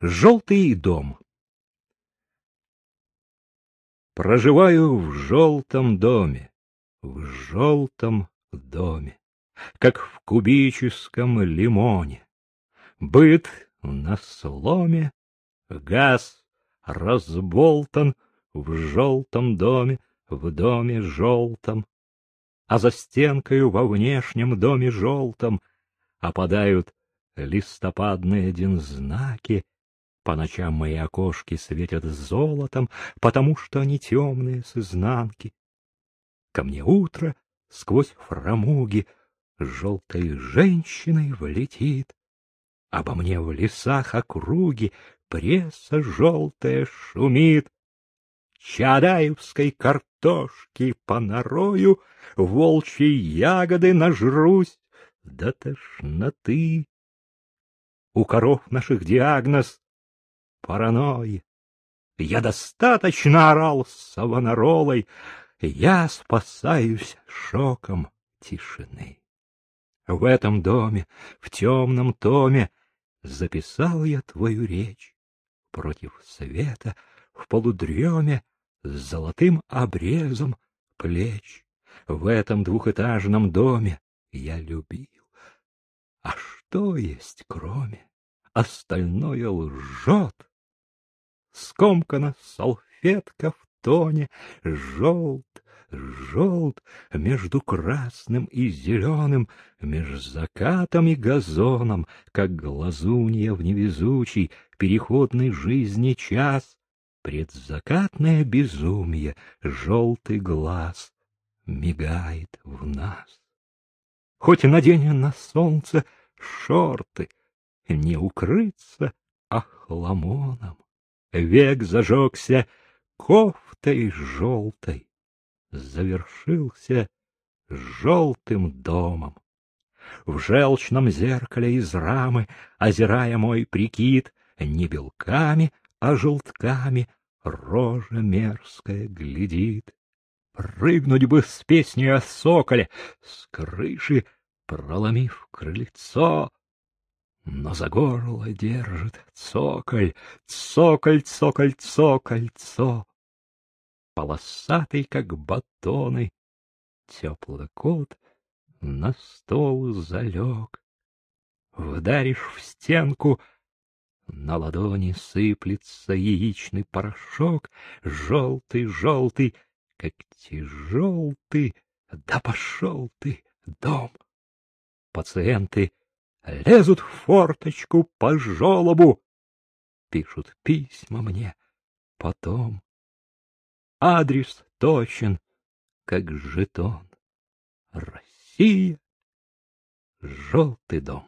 Желтый дом. Проживаю в желтом доме, в желтом доме, как в кубическом лимоне. Быт на сломе, газ разболтан в желтом доме, в доме желтом, а за стенкою во внешнем доме желтом опадают листопадные дензнаки, по ночам мои окошки светят золотом, потому что они темные с изнанки. Ко мне утро сквозь фрамуги желтой женщиной влетит. Обо мне в лесах округи пресса желтая шумит. Чадаевской картошки по нарою волчьи ягоды нажрусь до тошноты. У коров наших диагноз паранойя. Я достаточно орал с Савонаролой, я спасаюсь шоком тишины. В этом доме, в темном томе, записал я твою речь против света в полудреме с золотым обрезом плеч. В этом двухэтажном доме я любил. А что есть кроме? Остальное лжет. Скомкана салфетка в тоне, желт, желт, между красным и зеленым, меж закатом и газоном, как глазунья в невезучий переходной жизни час, предзакатное безумие, желтый глаз мигает в нас. Хоть и надень на солнце шорты, не укрыться охламоном. Век зажегся кофтой желтой, завершился желтым домом. В желчном зеркале из рамы, озирая мой прикид, не белками, а желтками рожа мерзкая глядит. Прыгнуть бы с песней о соколе, с крыши, проломив крыльцо, но за горло держит цоколь, цоколь, цоколь, цокольцо. Полосатый, как батоны, теплый кот на стол залег. Вдаришь в стенку, на ладони сыплется яичный порошок, желтый, желтый, как тяжелый, да пошел ты, дом. Пациенты лезут в форточку по жолобу, пишут письма мне потом. Адрес точен, как жетон. Россия, желтый дом.